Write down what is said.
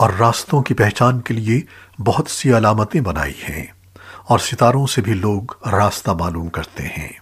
اور راستوں کی پہچان کے لیے بہت سی علامتیں بنائی ہیں اور ستاروں سے بھی لوگ راستہ معلوم کرتے ہیں۔